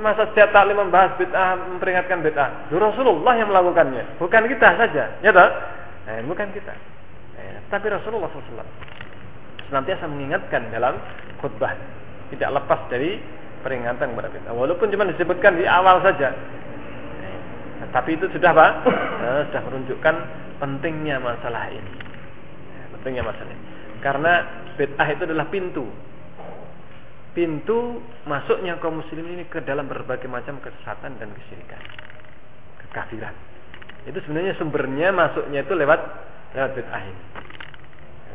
Masa setiap taklim membahas bid'ah, memperingatkan bid'ah. Rasulullah yang melakukannya, bukan kita saja, ya toh? Eh, bukan kita. Eh, tapi Rasulullah SAW senantiasa mengingatkan dalam khutbah, tidak lepas dari peringatan kepada kita. Walaupun cuma disebutkan di awal saja, tapi itu sudah apa? Eh, sudah menunjukkan pentingnya masalah ini. Ya, pentingnya masalah ini. Karena bid'ah itu adalah pintu. Pintu masuknya kaum muslimin ini ke dalam berbagai macam kesesatan dan kesyirikan. Kekafiran. Itu sebenarnya sumbernya masuknya itu lewat lewat bid'ah ini.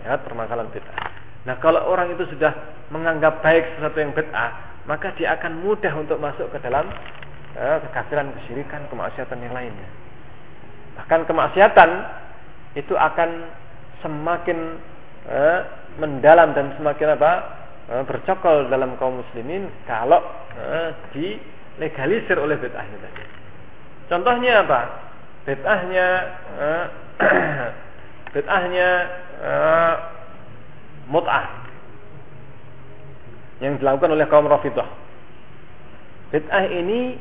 Lewat permasalahan bid'ah. Nah, kalau orang itu sudah menganggap baik sesuatu yang bid'ah, maka dia akan mudah untuk masuk ke dalam eh, kekafiran, kesyirikan, kemaksiatan yang lainnya. Bahkan kemaksiatan itu akan semakin eh, mendalam dan semakin apa eh, bercokol dalam kaum muslimin kalau eh, dilegalisir oleh bid'ahnya tadi. Contohnya apa? Bid'ahnya eh, bid'ahnya mut'ah yang dilakukan oleh kaum Rafidah. Bid'ah ini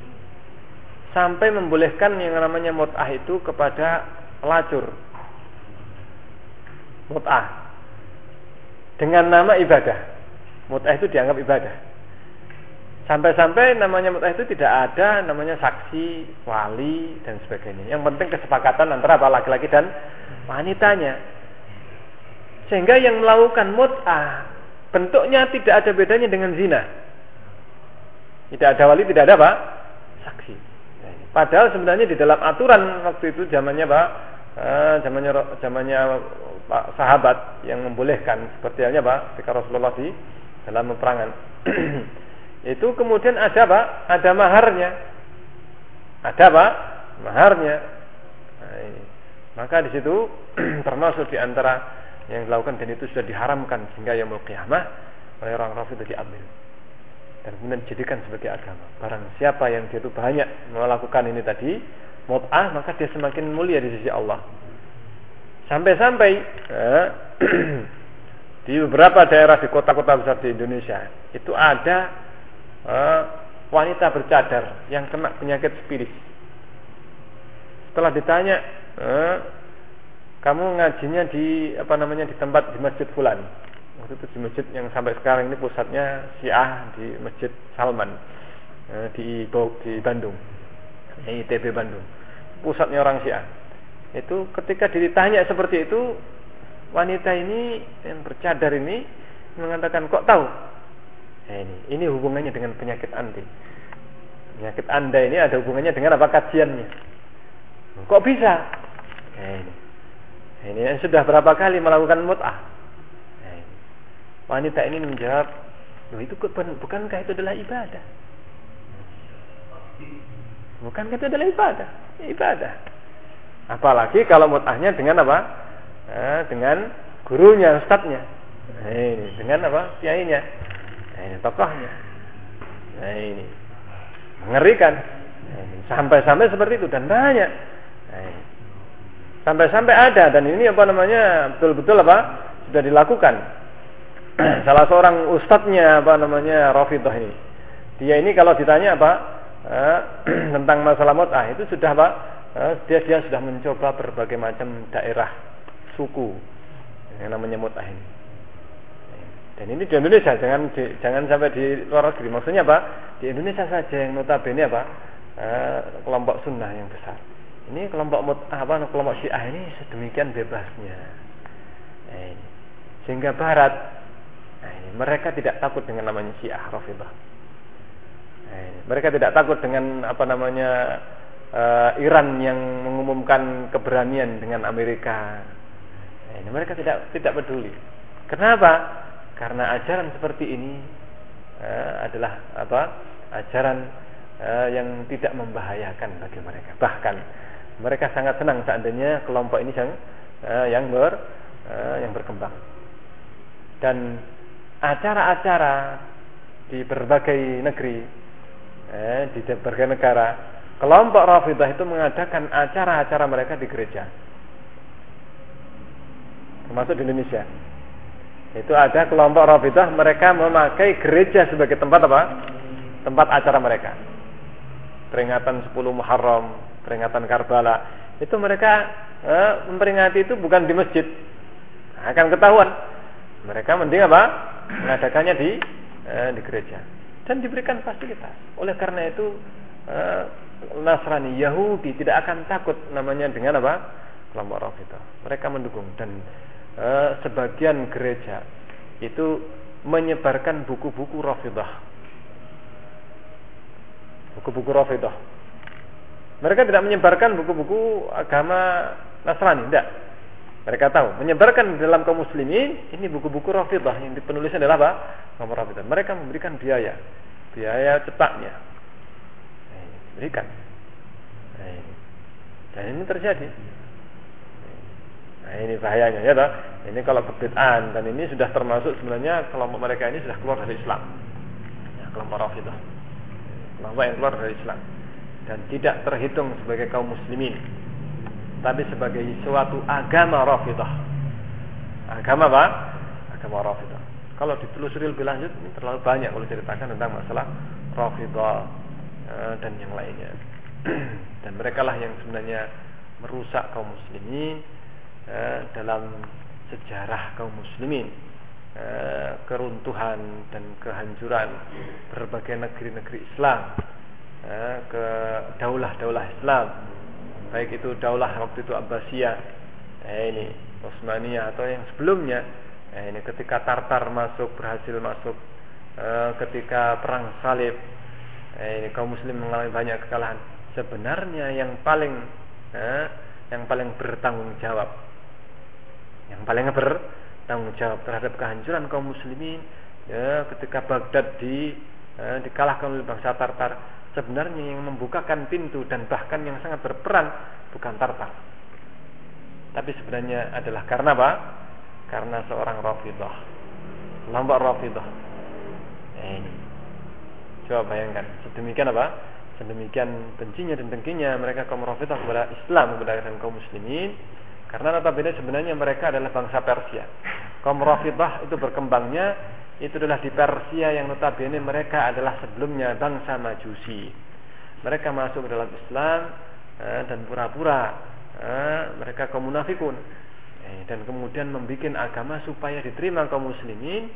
sampai membolehkan yang namanya mut'ah itu kepada pelacur. Mut'ah. Dengan nama ibadah. Mut'ah itu dianggap ibadah. Sampai-sampai namanya mut'ah itu tidak ada namanya saksi, wali dan sebagainya. Yang penting kesepakatan antara laki-laki dan wanitanya. Sehingga yang melakukan mut'ah bentuknya tidak ada bedanya dengan zina. Tidak ada wali, tidak ada apa? Saksi. Padahal sebenarnya di dalam aturan waktu itu zamannya Pak, eh, zamannya zamannya Pak sahabat yang membolehkan seperti halnya Pak ketika Rasulullah di dalam peperangan. itu kemudian ada Pak, ada maharnya. Ada Pak, maharnya. Nah. Maka di situ termasuk di antara yang dilakukan dan itu sudah diharamkan sehingga yang kiamah oleh orang itu diambil dan kemudian dijadikan sebagai agama. Barang siapa yang dia itu banyak melakukan ini tadi, mut'ah, maka dia semakin mulia di sisi Allah. Sampai-sampai eh, di beberapa daerah di kota-kota besar di Indonesia itu ada eh, wanita bercadar yang kena penyakit spirit. Setelah ditanya, eh, kamu ngajinya di apa namanya di tempat di masjid fulan waktu itu di masjid yang sampai sekarang ini pusatnya Syiah di Masjid Salman eh, di di Bandung ITB Bandung pusatnya orang Syiah itu ketika ditanya seperti itu wanita ini yang bercadar ini mengatakan kok tahu nah, ini ini hubungannya dengan penyakit anda penyakit anda ini ada hubungannya dengan apa kajiannya kok bisa nah, ini ini yang sudah berapa kali melakukan mut'ah Wanita ini menjawab, Loh itu bukankah itu adalah ibadah? Bukankah itu adalah ibadah? Ibadah. Apalagi kalau mutahnya dengan apa? Nah, dengan gurunya, ustadznya. Nah, ini dengan apa? Kiainya. Nah, ini tokohnya. Nah, ini mengerikan. Sampai-sampai seperti itu dan banyak. Nah, Sampai-sampai ada dan ini apa namanya betul-betul apa sudah dilakukan salah seorang ustadznya apa namanya Rafidah ini. Dia ini kalau ditanya apa eh, tentang masalah mut'ah itu sudah apa? Eh, dia dia sudah mencoba berbagai macam daerah suku yang namanya mut'ah ini. Dan ini di Indonesia, jangan di, jangan sampai di luar negeri. Maksudnya apa? Di Indonesia saja yang notabene apa? Eh, kelompok sunnah yang besar. Ini kelompok mut, apa kelompok Syiah ini sedemikian bebasnya. Eh, sehingga Barat Nah, mereka tidak takut dengan namanya Syiah Rafidah. Nah, ini. Mereka tidak takut dengan apa namanya Iran yang mengumumkan keberanian dengan Amerika. Nah, ini mereka tidak tidak peduli. Kenapa? Karena ajaran seperti ini uh, adalah apa? Ajaran uh, yang tidak membahayakan bagi mereka. Bahkan mereka sangat senang seandainya kelompok ini yang uh, yang ber uh, yang berkembang. Dan acara-acara di berbagai negeri, eh, di berbagai negara, kelompok Rafidah itu mengadakan acara-acara mereka di gereja, termasuk di Indonesia. Itu ada kelompok Rafidah mereka memakai gereja sebagai tempat apa? Tempat acara mereka. Peringatan 10 Muharram, peringatan Karbala, itu mereka eh, memperingati itu bukan di masjid. Akan ketahuan. Mereka mending apa? mengadakannya di eh, di gereja dan diberikan fasilitas. Oleh karena itu eh, Nasrani Yahudi tidak akan takut namanya dengan apa kelompok Rafidah. Mereka mendukung dan eh, sebagian gereja itu menyebarkan buku-buku Rafidah. Buku-buku Rafidah. Mereka tidak menyebarkan buku-buku agama Nasrani, tidak mereka tahu menyebarkan dalam kaum muslimin ini buku-buku Rafidah yang penulisnya adalah apa? Rafidah. Mereka memberikan biaya, biaya cetaknya. Berikan. Dan ini terjadi. Nah, ini bahayanya ya toh. Ini kalau kebid'ahan dan ini sudah termasuk sebenarnya kelompok mereka ini sudah keluar dari Islam. Ya, kelompok Rafidah. Kelompok yang keluar dari Islam dan tidak terhitung sebagai kaum muslimin tapi sebagai suatu agama Rafidah. Agama apa? Agama Rafidah. Kalau ditelusuri lebih lanjut ini terlalu banyak kalau ceritakan tentang masalah Rafidah eh, dan yang lainnya. dan mereka lah yang sebenarnya merusak kaum muslimin eh, dalam sejarah kaum muslimin eh, keruntuhan dan kehancuran berbagai negeri-negeri Islam eh, ke daulah-daulah Islam baik itu daulah waktu itu Abbasiyah ini Utsmaniyah atau yang sebelumnya ini ketika Tartar masuk berhasil masuk ketika perang salib ini kaum muslim mengalami banyak kekalahan. Sebenarnya yang paling yang paling bertanggung jawab yang paling bertanggung jawab terhadap kehancuran kaum muslimin ya ketika Baghdad di eh, dikalahkan oleh bangsa Tartar sebenarnya yang membukakan pintu dan bahkan yang sangat berperan bukan Tartar. Tapi sebenarnya adalah karena apa? Karena seorang Rafidah kelompok Rafidah eh, ini coba bayangkan sedemikian apa? Sedemikian bencinya dan dengkinya mereka kaum Rafidah kepada Islam kepada kaum muslimin karena notabene sebenarnya mereka adalah bangsa Persia. Kaum Rafidah itu berkembangnya itu adalah di Persia yang notabene mereka adalah sebelumnya bangsa Majusi. Mereka masuk ke dalam Islam eh, dan pura-pura eh, mereka kaum munafikun eh, dan kemudian membuat agama supaya diterima kaum muslimin.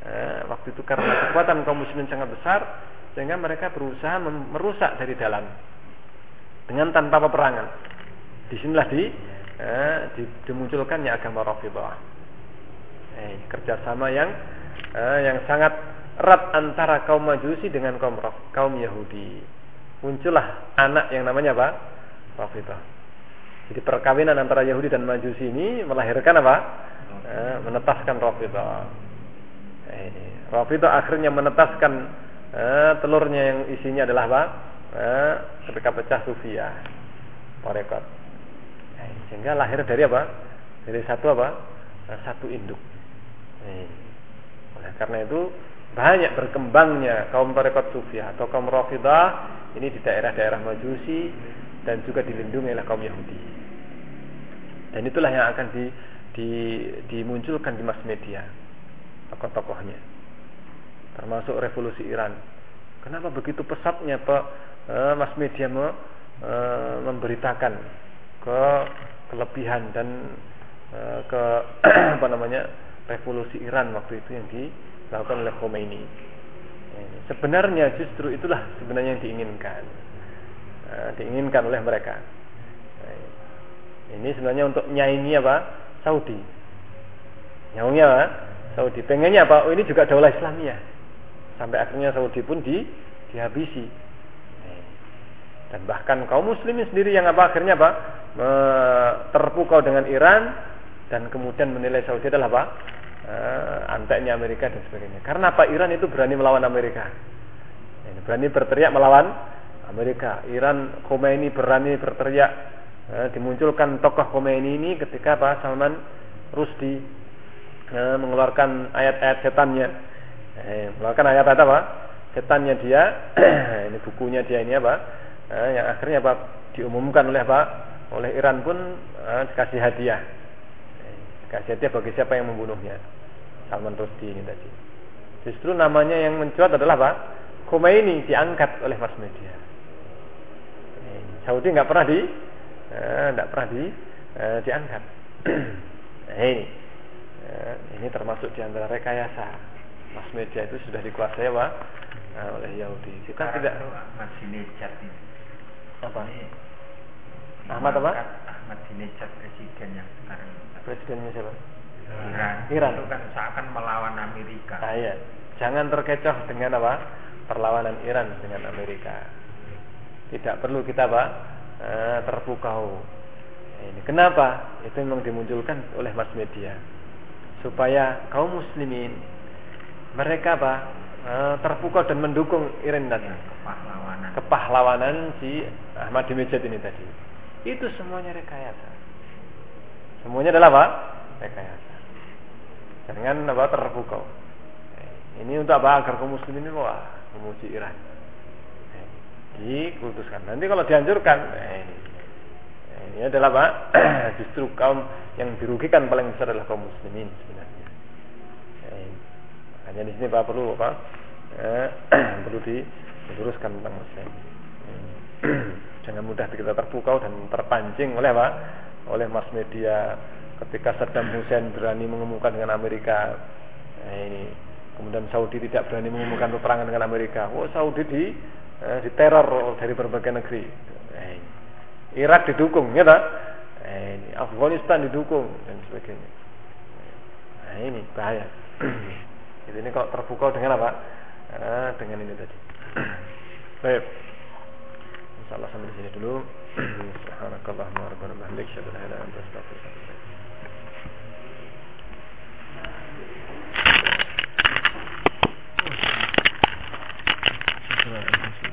Eh, waktu itu karena kekuatan kaum muslimin sangat besar sehingga mereka berusaha merusak dari dalam dengan tanpa peperangan. Di sinilah di eh, dimunculkannya agama Rafidah. Eh, kerjasama yang eh, yang sangat erat antara kaum Majusi dengan kaum kaum Yahudi. Muncullah anak yang namanya apa? Rafidah. Jadi perkawinan antara Yahudi dan Majusi ini melahirkan apa? Eh, menetaskan Rafidah. Eh, Rafidah akhirnya menetaskan eh, telurnya yang isinya adalah apa? Eh, ketika pecah Sufia. Parekot sehingga lahir dari apa? Dari satu apa? Satu induk. Oleh karena itu banyak berkembangnya kaum tarekat sufia atau kaum rafidah ini di daerah-daerah majusi dan juga dilindungi oleh kaum Yahudi. Dan itulah yang akan di, di, dimunculkan di mass media tokoh-tokohnya. Termasuk revolusi Iran. Kenapa begitu pesatnya Pak eh, mass media me, eh, memberitakan ke kelebihan dan e, ke apa namanya revolusi Iran waktu itu yang dilakukan oleh Khomeini. E, sebenarnya justru itulah sebenarnya yang diinginkan, e, diinginkan oleh mereka. Ini sebenarnya untuk nyaingi apa? Saudi. Nyaungnya apa? Saudi. Pengennya apa? Oh ini juga daulah Islamiyah. Sampai akhirnya Saudi pun di dihabisi. Dan bahkan kaum muslimin sendiri yang apa akhirnya apa? Terpukau dengan Iran dan kemudian menilai Saudi adalah apa? Uh, anteknya Amerika dan sebagainya. Karena apa? Iran itu berani melawan Amerika. Berani berteriak melawan Amerika. Iran Khomeini berani berteriak uh, dimunculkan tokoh Khomeini ini ketika apa? Salman Rusdi uh, mengeluarkan ayat-ayat setannya. Eh, mengeluarkan ayat ayat apa? Setannya dia. ini bukunya dia ini apa? Yang akhirnya apa? Diumumkan oleh apa? Oleh Iran pun uh, dikasih hadiah. Dikasih hadiah bagi siapa yang membunuhnya. Salman Rushdie ini tadi. Justru namanya yang mencuat adalah apa? Khomeini diangkat oleh mass media. Saudi nggak pernah di, nggak uh, pernah di, uh, diangkat. nah, ini, uh, ini termasuk di antara rekayasa mass media itu sudah dikuasai apa? Uh, oleh Yahudi. Kita tidak masih. Apa? Ini Ahmad apa? Ahmadinejad presiden yang sekarang. Presidennya siapa? Iran. Iran. Itu kan seakan melawan Amerika. Ah, iya. Jangan terkecoh dengan apa? Perlawanan Iran dengan Amerika. Tidak perlu kita apa? Eh, terpukau. Ini kenapa? Itu memang dimunculkan oleh mass media supaya kaum muslimin mereka apa? Eh, terpukau dan mendukung Iran tadi. Ya, kepahlawanan. Kepahlawanan si Ahmadinejad ini tadi. Itu semuanya rekayasa. Semuanya adalah apa? Rekayasa. Jangan apa terpukau. Ini untuk apa? Agar kaum muslimin ini wah memuji Iran. Dikultuskan. Nanti kalau dihancurkan, ini, ini adalah apa? Justru kaum yang dirugikan paling besar adalah kaum muslimin sebenarnya. Makanya di sini apa perlu apa? Eh, perlu diluruskan tentang muslim. Jangan mudah kita terpukau dan terpancing oleh apa? Oleh mass media ketika Saddam Hussein berani mengumumkan dengan Amerika. Nah ini. Kemudian Saudi tidak berani mengumumkan peperangan dengan Amerika. Oh Saudi di eh, diteror dari berbagai negeri. Nah, Irak didukung ya tak? Nah, ini. Afghanistan didukung dan sebagainya. Nah ini bahaya. Jadi ini kalau terpukau dengan apa? Nah, dengan ini tadi. Baik Insyaallah sampai di sini dulu. Subhanakallahumma wa bihamdika.